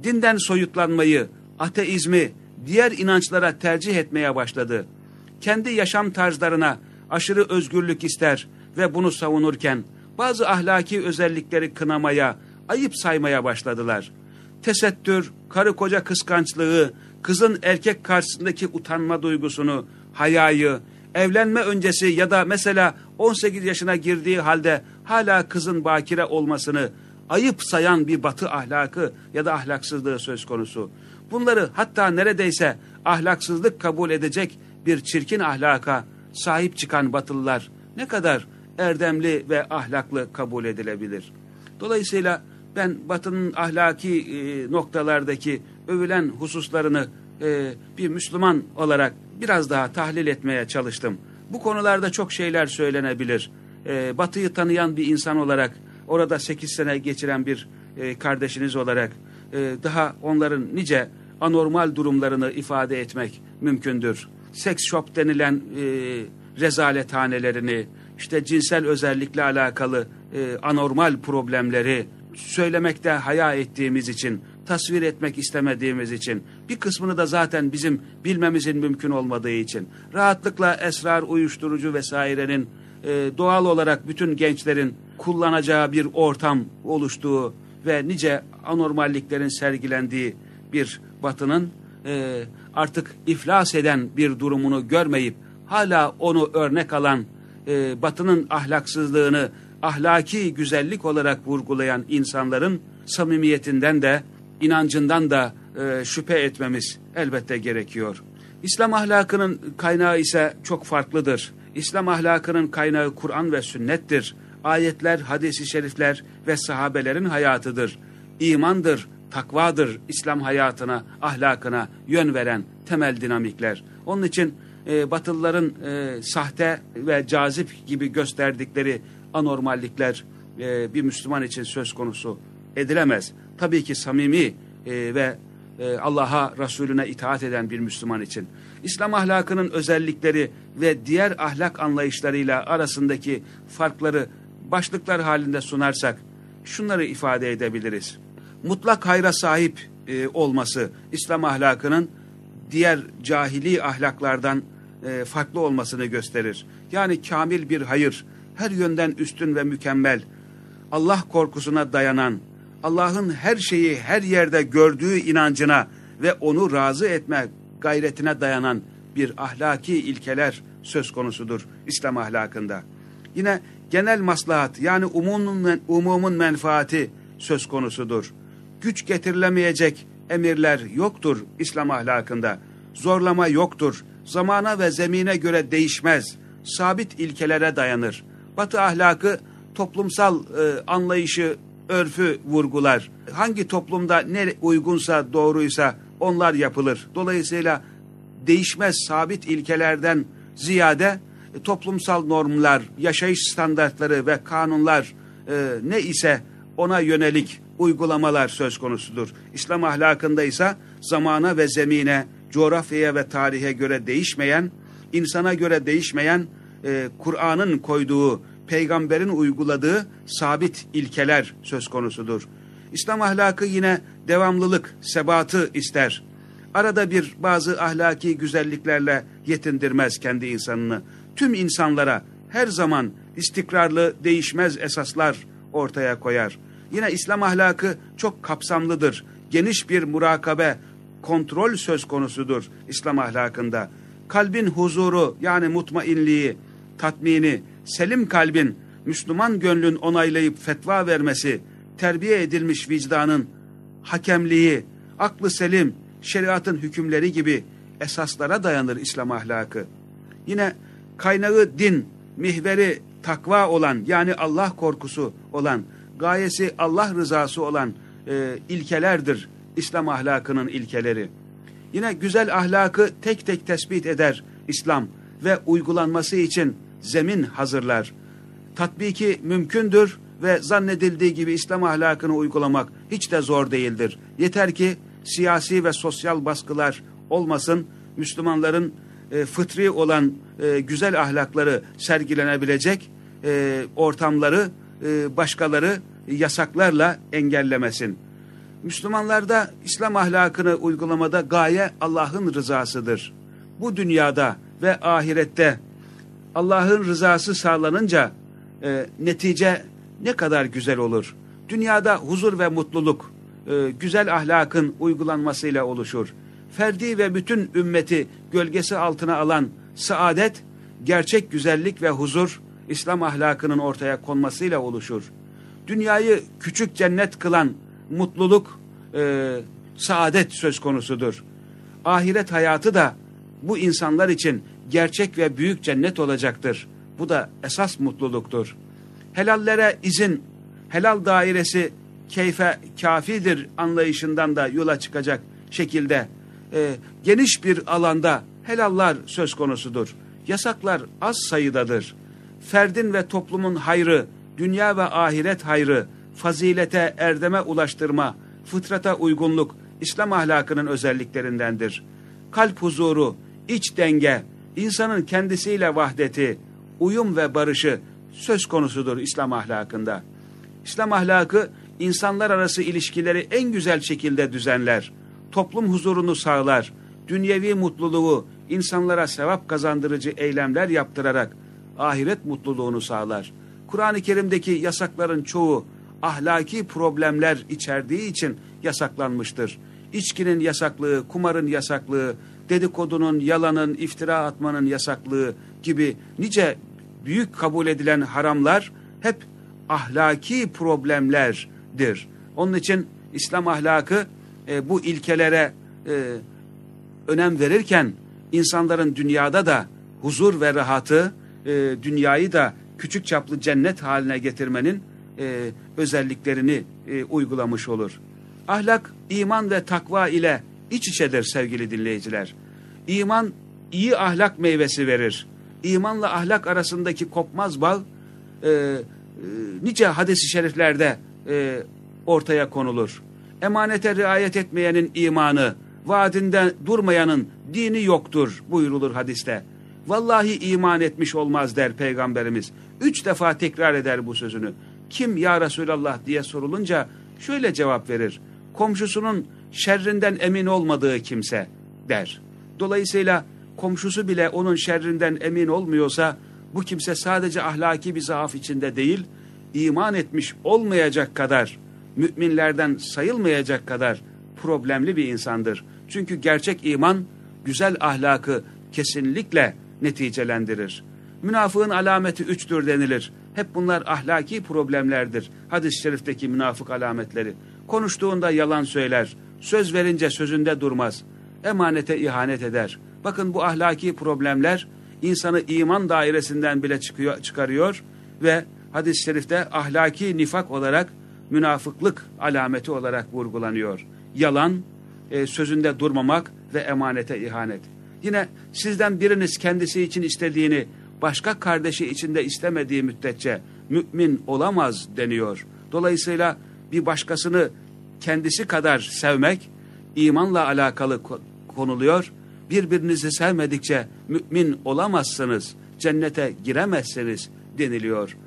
Dinden soyutlanmayı, ateizmi, diğer inançlara tercih etmeye başladı. Kendi yaşam tarzlarına aşırı özgürlük ister ve bunu savunurken bazı ahlaki özellikleri kınamaya, ayıp saymaya başladılar. Tesettür, karı koca kıskançlığı, kızın erkek karşısındaki utanma duygusunu, hayayı, evlenme öncesi ya da mesela 18 yaşına girdiği halde hala kızın bakire olmasını ayıp sayan bir batı ahlakı ya da ahlaksızlığı söz konusu. Bunları hatta neredeyse ahlaksızlık kabul edecek bir çirkin ahlaka sahip çıkan batılılar ne kadar erdemli ve ahlaklı kabul edilebilir. Dolayısıyla ben batının ahlaki e, noktalardaki övülen hususlarını e, bir Müslüman olarak biraz daha tahlil etmeye çalıştım. Bu konularda çok şeyler söylenebilir. E, batıyı tanıyan bir insan olarak, orada 8 sene geçiren bir e, kardeşiniz olarak e, daha onların nice anormal durumlarını ifade etmek mümkündür. Seks shop denilen e, rezalethanelerini, işte cinsel özellikle alakalı e, anormal problemleri söylemekte haya ettiğimiz için, tasvir etmek istemediğimiz için, bir kısmını da zaten bizim bilmemizin mümkün olmadığı için, rahatlıkla esrar, uyuşturucu vesairenin e, doğal olarak bütün gençlerin kullanacağı bir ortam oluştuğu ve nice anormalliklerin sergilendiği bir batının e, artık iflas eden bir durumunu görmeyip hala onu örnek alan e, batının ahlaksızlığını ahlaki güzellik olarak vurgulayan insanların samimiyetinden de inancından da e, şüphe etmemiz elbette gerekiyor. İslam ahlakının kaynağı ise çok farklıdır. İslam ahlakının kaynağı Kur'an ve sünnettir. Ayetler, hadisi şerifler ve sahabelerin hayatıdır. İmandır, takvadır İslam hayatına, ahlakına yön veren temel dinamikler. Onun için e, Batılıların e, sahte ve cazip gibi gösterdikleri anormallikler e, bir Müslüman için söz konusu edilemez. Tabii ki samimi e, ve e, Allah'a, Resulüne itaat eden bir Müslüman için. İslam ahlakının özellikleri ve diğer ahlak anlayışlarıyla arasındaki farkları başlıklar halinde sunarsak şunları ifade edebiliriz. Mutlak hayra sahip e, olması İslam ahlakının diğer cahili ahlaklardan e, farklı olmasını gösterir. Yani kamil bir hayır, her yönden üstün ve mükemmel, Allah korkusuna dayanan, Allah'ın her şeyi her yerde gördüğü inancına ve onu razı etme gayretine dayanan bir ahlaki ilkeler söz konusudur İslam ahlakında. Yine genel maslahat yani umumun, umumun menfaati söz konusudur. Güç getirilemeyecek emirler yoktur İslam ahlakında. Zorlama yoktur. Zamana ve zemine göre değişmez. Sabit ilkelere dayanır. Batı ahlakı toplumsal e, anlayışı, örfü vurgular. Hangi toplumda ne uygunsa, doğruysa onlar yapılır. Dolayısıyla değişmez sabit ilkelerden ziyade e, toplumsal normlar, yaşayış standartları ve kanunlar e, ne ise ona yönelik uygulamalar söz konusudur. İslam ahlakında ise zamana ve zemine, coğrafyaya ve tarihe göre değişmeyen, insana göre değişmeyen, e, Kur'an'ın koyduğu, peygamberin uyguladığı sabit ilkeler söz konusudur. İslam ahlakı yine devamlılık, sebatı ister. Arada bir bazı ahlaki güzelliklerle yetindirmez kendi insanını. Tüm insanlara her zaman istikrarlı, değişmez esaslar ortaya koyar. Yine İslam ahlakı çok kapsamlıdır. Geniş bir murakabe, kontrol söz konusudur İslam ahlakında. Kalbin huzuru yani mutmainliği, tatmini, selim kalbin, Müslüman gönlün onaylayıp fetva vermesi, terbiye edilmiş vicdanın hakemliği, aklı selim, şeriatın hükümleri gibi esaslara dayanır İslam ahlakı. Yine kaynağı din, mihveri takva olan yani Allah korkusu olan, gayesi Allah rızası olan e, ilkelerdir İslam ahlakının ilkeleri. Yine güzel ahlakı tek tek tespit eder İslam ve uygulanması için zemin hazırlar. Tatbiki mümkündür ve zannedildiği gibi İslam ahlakını uygulamak hiç de zor değildir. Yeter ki siyasi ve sosyal baskılar olmasın, Müslümanların e, fıtri olan e, güzel ahlakları sergilenebilecek e, ortamları e, başkaları yasaklarla engellemesin. Müslümanlarda İslam ahlakını uygulamada gaye Allah'ın rızasıdır. Bu dünyada ve ahirette Allah'ın rızası sağlanınca e, netice ne kadar güzel olur. Dünyada huzur ve mutluluk e, güzel ahlakın uygulanmasıyla oluşur. Ferdi ve bütün ümmeti gölgesi altına alan saadet gerçek güzellik ve huzur İslam ahlakının ortaya konmasıyla oluşur. Dünyayı küçük cennet kılan mutluluk, e, saadet söz konusudur. Ahiret hayatı da bu insanlar için gerçek ve büyük cennet olacaktır. Bu da esas mutluluktur. Helallere izin, helal dairesi keyfe kafidir anlayışından da yola çıkacak şekilde e, geniş bir alanda helallar söz konusudur. Yasaklar az sayıdadır. Ferdin ve toplumun hayrı, dünya ve ahiret hayrı, fazilete, erdeme ulaştırma, fıtrata uygunluk, İslam ahlakının özelliklerindendir. Kalp huzuru, iç denge, insanın kendisiyle vahdeti, uyum ve barışı söz konusudur İslam ahlakında. İslam ahlakı insanlar arası ilişkileri en güzel şekilde düzenler, toplum huzurunu sağlar, dünyevi mutluluğu insanlara sevap kazandırıcı eylemler yaptırarak ahiret mutluluğunu sağlar. Kur'an-ı Kerim'deki yasakların çoğu ahlaki problemler içerdiği için yasaklanmıştır. İçkinin yasaklığı, kumarın yasaklığı, dedikodunun, yalanın, iftira atmanın yasaklığı gibi nice büyük kabul edilen haramlar hep ahlaki problemlerdir. Onun için İslam ahlakı e, bu ilkelere e, önem verirken insanların dünyada da huzur ve rahatı, e, dünyayı da küçük çaplı cennet haline getirmenin e, özelliklerini e, uygulamış olur. Ahlak, iman ve takva ile iç içedir sevgili dinleyiciler. İman iyi ahlak meyvesi verir. İmanla ahlak arasındaki kopmaz bağ e, e, nice hadis-i şeriflerde e, ortaya konulur. Emanete riayet etmeyenin imanı, vaadinden durmayanın dini yoktur buyurulur hadiste. Vallahi iman etmiş olmaz der peygamberimiz. Üç defa tekrar eder bu sözünü. Kim ya Resulallah diye sorulunca şöyle cevap verir. Komşusunun şerrinden emin olmadığı kimse der. Dolayısıyla komşusu bile onun şerrinden emin olmuyorsa bu kimse sadece ahlaki bir zaaf içinde değil, iman etmiş olmayacak kadar, müminlerden sayılmayacak kadar problemli bir insandır. Çünkü gerçek iman güzel ahlakı kesinlikle neticelendirir. Münafığın alameti üçtür denilir. Hep bunlar ahlaki problemlerdir. Hadis-i şerifteki münafık alametleri. Konuştuğunda yalan söyler. Söz verince sözünde durmaz. Emanete ihanet eder. Bakın bu ahlaki problemler insanı iman dairesinden bile çıkıyor, çıkarıyor ve hadis-i şerifte ahlaki nifak olarak münafıklık alameti olarak vurgulanıyor. Yalan, e, sözünde durmamak ve emanete ihanet. Yine sizden biriniz kendisi için istediğini başka kardeşi içinde istemediği müddetçe mümin olamaz deniyor. Dolayısıyla bir başkasını kendisi kadar sevmek imanla alakalı konuluyor. Birbirinizi sevmedikçe mümin olamazsınız, cennete giremezsiniz deniliyor.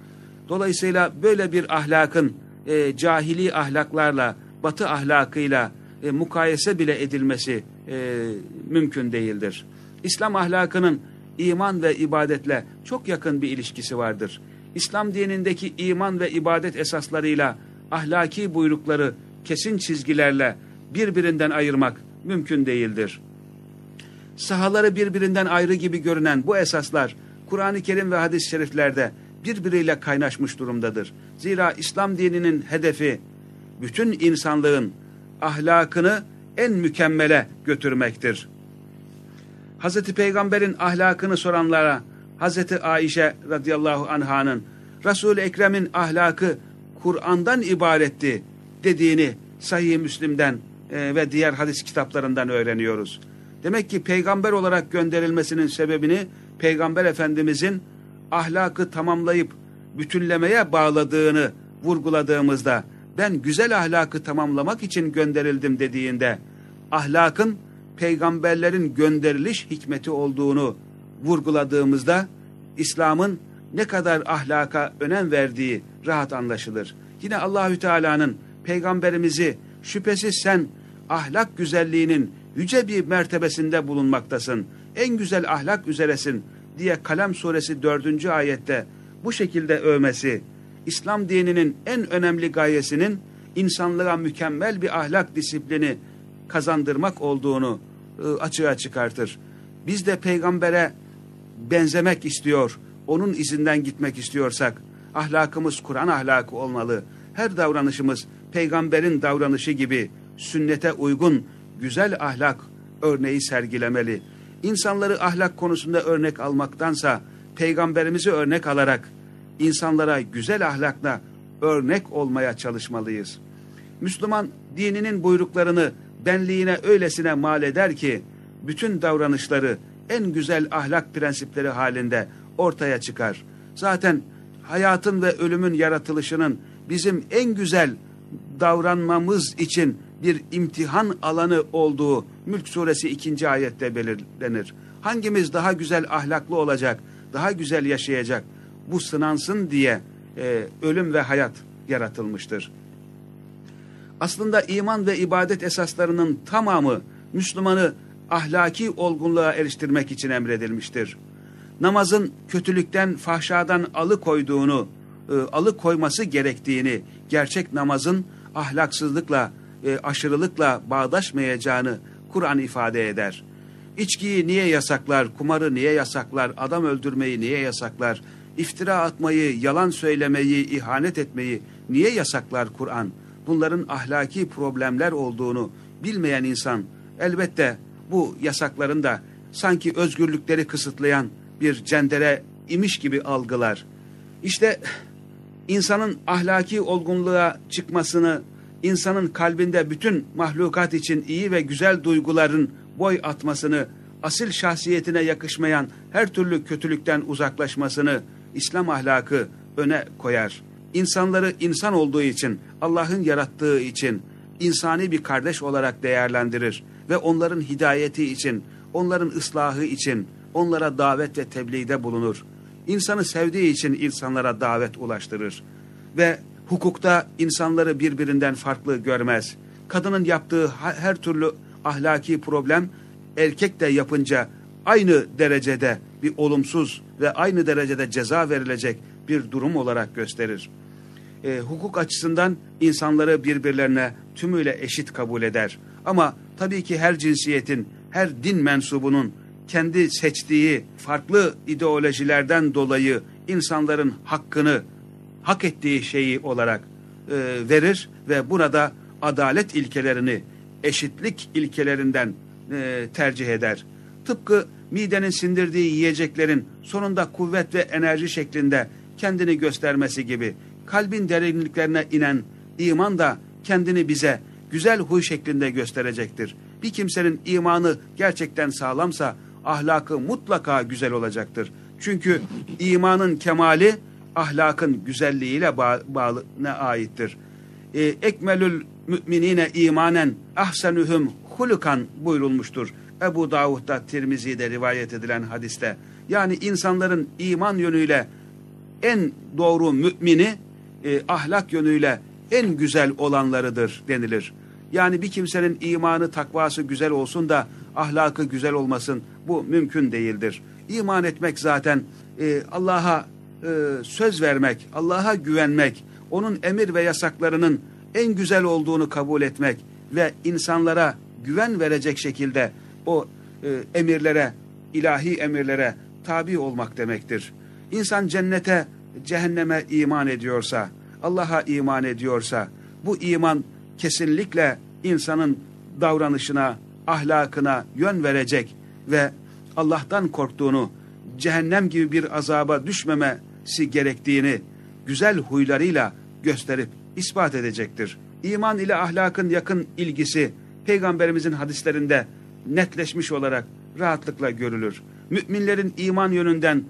Dolayısıyla böyle bir ahlakın e, cahili ahlaklarla, batı ahlakıyla e, mukayese bile edilmesi e, mümkün değildir. İslam ahlakının iman ve ibadetle çok yakın bir ilişkisi vardır. İslam dinindeki iman ve ibadet esaslarıyla ahlaki buyrukları kesin çizgilerle birbirinden ayırmak mümkün değildir. Sahaları birbirinden ayrı gibi görünen bu esaslar Kur'an-ı Kerim ve hadis-i şeriflerde birbiriyle kaynaşmış durumdadır. Zira İslam dininin hedefi bütün insanlığın ahlakını en mükemmele götürmektir. Hazreti Peygamber'in ahlakını soranlara Hazreti Ayşe radıyallahu anhanın Resul-i Ekrem'in ahlakı Kur'an'dan ibaretti dediğini Sahih Müslim'den e, ve diğer hadis kitaplarından öğreniyoruz. Demek ki peygamber olarak gönderilmesinin sebebini Peygamber Efendimizin ahlakı tamamlayıp bütünlemeye bağladığını vurguladığımızda ben güzel ahlakı tamamlamak için gönderildim dediğinde ahlakın peygamberlerin gönderiliş hikmeti olduğunu vurguladığımızda İslam'ın ne kadar ahlaka önem verdiği rahat anlaşılır. Yine Allahü Teala'nın peygamberimizi şüphesiz sen ahlak güzelliğinin yüce bir mertebesinde bulunmaktasın. En güzel ahlak üzeresin diye Kalem suresi dördüncü ayette bu şekilde övmesi, İslam dininin en önemli gayesinin insanlığa mükemmel bir ahlak disiplini kazandırmak olduğunu e, açığa çıkartır. Biz de peygambere benzemek istiyor, onun izinden gitmek istiyorsak, ahlakımız Kur'an ahlakı olmalı. Her davranışımız peygamberin davranışı gibi sünnete uygun güzel ahlak örneği sergilemeli. İnsanları ahlak konusunda örnek almaktansa peygamberimizi örnek alarak insanlara güzel ahlakla örnek olmaya çalışmalıyız. Müslüman dininin buyruklarını benliğine öylesine mal eder ki bütün davranışları en güzel ahlak prensipleri halinde ortaya çıkar. Zaten hayatın ve ölümün yaratılışının bizim en güzel davranmamız için bir imtihan alanı olduğu Mülk suresi ikinci ayette belirlenir. Hangimiz daha güzel ahlaklı olacak, daha güzel yaşayacak, bu sınansın diye e, ölüm ve hayat yaratılmıştır. Aslında iman ve ibadet esaslarının tamamı Müslümanı ahlaki olgunluğa eriştirmek için emredilmiştir. Namazın kötülükten, fahşadan alıkoyduğunu, e, alıkoyması gerektiğini, gerçek namazın ahlaksızlıkla, e, aşırılıkla bağdaşmayacağını Kur'an ifade eder. İçkiyi niye yasaklar, kumarı niye yasaklar, adam öldürmeyi niye yasaklar, iftira atmayı, yalan söylemeyi, ihanet etmeyi niye yasaklar Kur'an? Bunların ahlaki problemler olduğunu bilmeyen insan elbette bu yasakların da sanki özgürlükleri kısıtlayan bir cendere imiş gibi algılar. İşte insanın ahlaki olgunluğa çıkmasını, insanın kalbinde bütün mahlukat için iyi ve güzel duyguların boy atmasını, asil şahsiyetine yakışmayan her türlü kötülükten uzaklaşmasını İslam ahlakı öne koyar. İnsanları insan olduğu için, Allah'ın yarattığı için insani bir kardeş olarak değerlendirir ve onların hidayeti için, onların ıslahı için, onlara davet ve tebliğde bulunur. İnsanı sevdiği için insanlara davet ulaştırır. Ve hukukta insanları birbirinden farklı görmez. Kadının yaptığı her türlü ahlaki problem erkek de yapınca aynı derecede bir olumsuz ve aynı derecede ceza verilecek bir durum olarak gösterir. E, hukuk açısından insanları birbirlerine tümüyle eşit kabul eder. Ama tabii ki her cinsiyetin, her din mensubunun kendi seçtiği farklı ideolojilerden dolayı insanların hakkını hak ettiği şeyi olarak e, verir ve burada adalet ilkelerini eşitlik ilkelerinden e, tercih eder. Tıpkı midenin sindirdiği yiyeceklerin sonunda kuvvet ve enerji şeklinde kendini göstermesi gibi kalbin derinliklerine inen iman da kendini bize güzel huy şeklinde gösterecektir. Bir kimsenin imanı gerçekten sağlamsa ahlakı mutlaka güzel olacaktır. Çünkü imanın kemali ahlakın güzelliğiyle bağ, bağlına aittir. E, ekmelül müminine imanen ahsenuhum hulukan buyurulmuştur. Ebu Davud'da Tirmizi'de rivayet edilen hadiste. Yani insanların iman yönüyle en doğru mümini e, ahlak yönüyle en güzel olanlarıdır denilir. Yani bir kimsenin imanı, takvası güzel olsun da ahlakı güzel olmasın bu mümkün değildir. İman etmek zaten e, Allah'a e, söz vermek, Allah'a güvenmek, onun emir ve yasaklarının en güzel olduğunu kabul etmek ve insanlara güven verecek şekilde o e, emirlere, ilahi emirlere tabi olmak demektir. İnsan cennete, cehenneme iman ediyorsa, Allah'a iman ediyorsa, bu iman kesinlikle insanın davranışına, ahlakına yön verecek ve Allah'tan korktuğunu, cehennem gibi bir azaba düşmemesi gerektiğini güzel huylarıyla gösterip ispat edecektir. İman ile ahlakın yakın ilgisi Peygamberimizin hadislerinde netleşmiş olarak rahatlıkla görülür. Müminlerin iman yönünden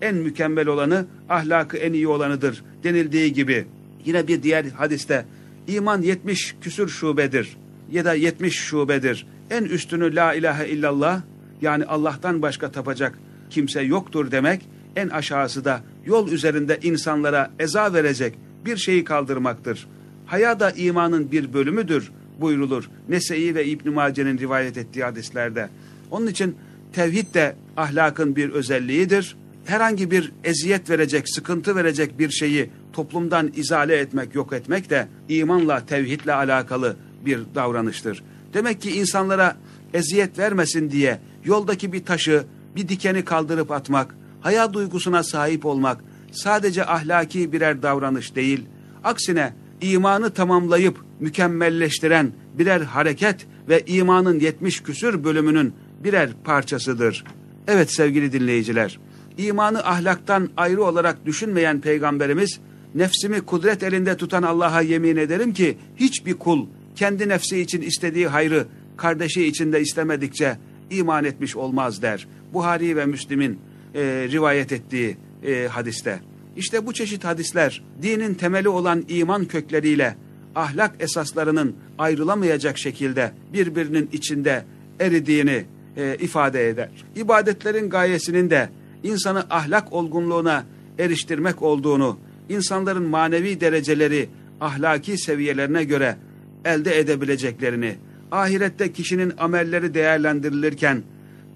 en mükemmel olanı ahlakı en iyi olanıdır denildiği gibi yine bir diğer hadiste iman yetmiş küsür şubedir ya da yetmiş şubedir. En üstünü la ilahe illallah yani Allah'tan başka tapacak kimse yoktur demek en aşağısı da yol üzerinde insanlara eza verecek bir şeyi kaldırmaktır. Haya da imanın bir bölümüdür buyrulur. Nese'yi ve İbn Mace'nin rivayet ettiği hadislerde. Onun için tevhid de ahlakın bir özelliğidir. Herhangi bir eziyet verecek, sıkıntı verecek bir şeyi toplumdan izale etmek, yok etmek de imanla, tevhidle alakalı bir davranıştır. Demek ki insanlara eziyet vermesin diye yoldaki bir taşı bir dikeni kaldırıp atmak, hayal duygusuna sahip olmak sadece ahlaki birer davranış değil, aksine imanı tamamlayıp mükemmelleştiren birer hareket ve imanın yetmiş küsür bölümünün birer parçasıdır. Evet sevgili dinleyiciler, imanı ahlaktan ayrı olarak düşünmeyen peygamberimiz, nefsimi kudret elinde tutan Allah'a yemin ederim ki hiçbir kul kendi nefsi için istediği hayrı kardeşi için de istemedikçe iman etmiş olmaz der. Buhari ve Müslim'in e, rivayet ettiği e, hadiste. İşte bu çeşit hadisler dinin temeli olan iman kökleriyle ahlak esaslarının ayrılamayacak şekilde birbirinin içinde eridiğini e, ifade eder. İbadetlerin gayesinin de insanı ahlak olgunluğuna eriştirmek olduğunu, insanların manevi dereceleri ahlaki seviyelerine göre elde edebileceklerini, ahirette kişinin amelleri değerlendirilirken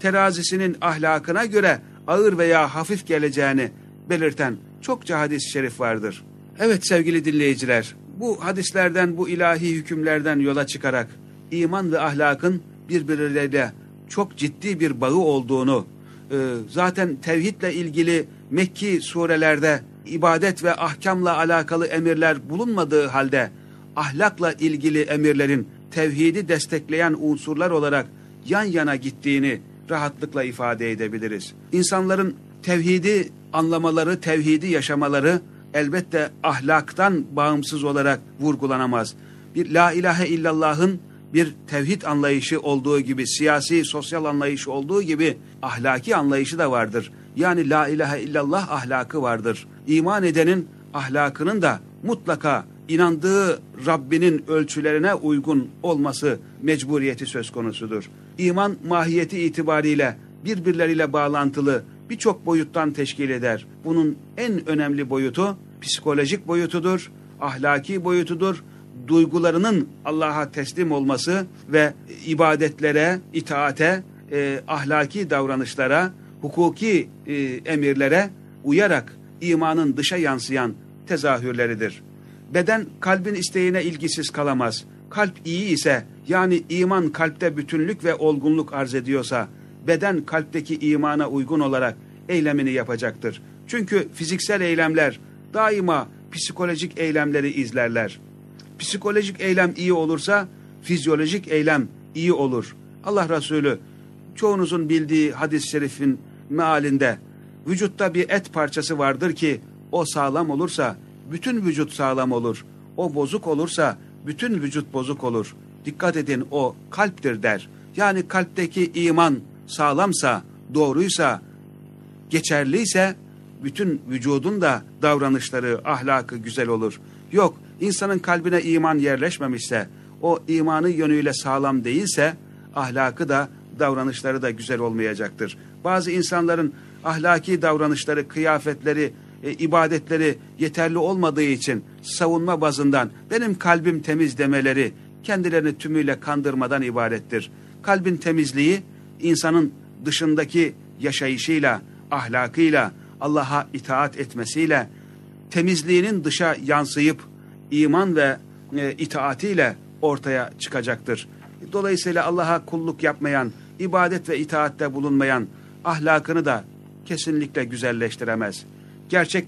terazisinin ahlakına göre ağır veya hafif geleceğini belirten çokça hadis-i şerif vardır. Evet sevgili dinleyiciler, bu hadislerden, bu ilahi hükümlerden yola çıkarak iman ve ahlakın birbirleriyle çok ciddi bir bağı olduğunu, e, zaten tevhidle ilgili Mekki surelerde ibadet ve ahkamla alakalı emirler bulunmadığı halde ahlakla ilgili emirlerin tevhidi destekleyen unsurlar olarak yan yana gittiğini rahatlıkla ifade edebiliriz. İnsanların tevhidi anlamaları, tevhidi yaşamaları elbette ahlaktan bağımsız olarak vurgulanamaz. Bir la ilahe illallah'ın bir tevhid anlayışı olduğu gibi, siyasi, sosyal anlayışı olduğu gibi ahlaki anlayışı da vardır. Yani la ilahe illallah ahlakı vardır. İman edenin ahlakının da mutlaka inandığı Rabbinin ölçülerine uygun olması mecburiyeti söz konusudur. İman mahiyeti itibariyle birbirleriyle bağlantılı birçok boyuttan teşkil eder. Bunun en önemli boyutu psikolojik boyutudur, ahlaki boyutudur, duygularının Allah'a teslim olması ve ibadetlere, itaate, e, ahlaki davranışlara, hukuki e, emirlere uyarak imanın dışa yansıyan tezahürleridir. Beden kalbin isteğine ilgisiz kalamaz. Kalp iyi ise yani iman kalpte bütünlük ve olgunluk arz ediyorsa beden kalpteki imana uygun olarak eylemini yapacaktır. Çünkü fiziksel eylemler daima psikolojik eylemleri izlerler. Psikolojik eylem iyi olursa fizyolojik eylem iyi olur. Allah Resulü çoğunuzun bildiği hadis-i şerifin mealinde vücutta bir et parçası vardır ki o sağlam olursa bütün vücut sağlam olur. O bozuk olursa bütün vücut bozuk olur. Dikkat edin o kalptir der. Yani kalpteki iman sağlamsa, doğruysa, geçerliyse bütün vücudun da davranışları, ahlakı güzel olur. Yok, insanın kalbine iman yerleşmemişse, o imanı yönüyle sağlam değilse, ahlakı da, davranışları da güzel olmayacaktır. Bazı insanların ahlaki davranışları, kıyafetleri, e, ibadetleri yeterli olmadığı için savunma bazından benim kalbim temiz demeleri kendilerini tümüyle kandırmadan ibarettir. Kalbin temizliği insanın dışındaki yaşayışıyla, ahlakıyla, Allah'a itaat etmesiyle, temizliğinin dışa yansıyıp iman ve e, itaatiyle ortaya çıkacaktır. Dolayısıyla Allah'a kulluk yapmayan, ibadet ve itaatte bulunmayan ahlakını da kesinlikle güzelleştiremez. Gerçek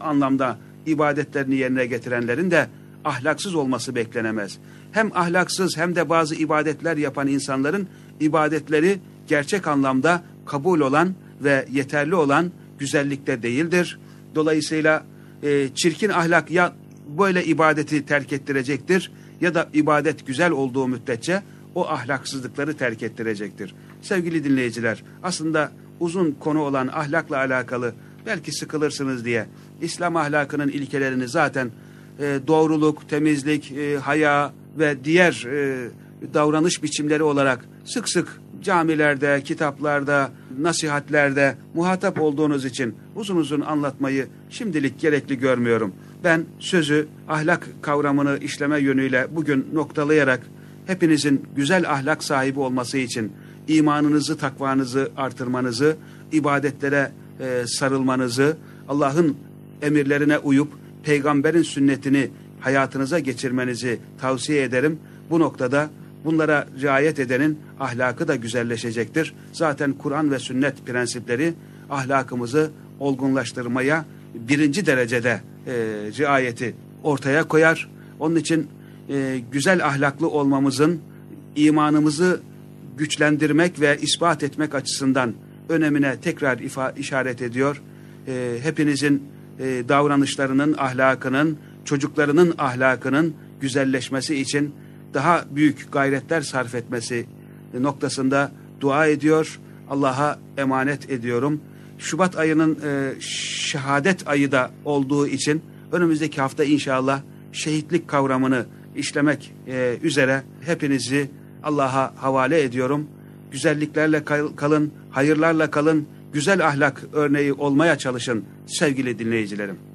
anlamda ibadetlerini yerine getirenlerin de ahlaksız olması beklenemez. Hem ahlaksız hem de bazı ibadetler yapan insanların ibadetleri gerçek anlamda kabul olan ve yeterli olan güzellikte değildir. Dolayısıyla e, çirkin ahlak ya böyle ibadeti terk ettirecektir ya da ibadet güzel olduğu müddetçe o ahlaksızlıkları terk ettirecektir. Sevgili dinleyiciler aslında uzun konu olan ahlakla alakalı belki sıkılırsınız diye İslam ahlakının ilkelerini zaten e, doğruluk, temizlik, e, haya ve diğer e, davranış biçimleri olarak sık sık camilerde, kitaplarda, nasihatlerde muhatap olduğunuz için uzun uzun anlatmayı şimdilik gerekli görmüyorum. Ben sözü ahlak kavramını işleme yönüyle bugün noktalayarak hepinizin güzel ahlak sahibi olması için imanınızı, takvanızı artırmanızı, ibadetlere e, sarılmanızı, Allah'ın emirlerine uyup peygamberin sünnetini hayatınıza geçirmenizi tavsiye ederim. Bu noktada Bunlara riayet edenin ahlakı da güzelleşecektir. Zaten Kur'an ve sünnet prensipleri ahlakımızı olgunlaştırmaya birinci derecede e, riayeti ortaya koyar. Onun için e, güzel ahlaklı olmamızın imanımızı güçlendirmek ve ispat etmek açısından önemine tekrar ifa, işaret ediyor. E, hepinizin e, davranışlarının, ahlakının, çocuklarının ahlakının güzelleşmesi için daha büyük gayretler sarf etmesi noktasında dua ediyor. Allah'a emanet ediyorum. Şubat ayının e, şehadet ayı da olduğu için önümüzdeki hafta inşallah şehitlik kavramını işlemek e, üzere hepinizi Allah'a havale ediyorum. Güzelliklerle kalın, hayırlarla kalın, güzel ahlak örneği olmaya çalışın sevgili dinleyicilerim.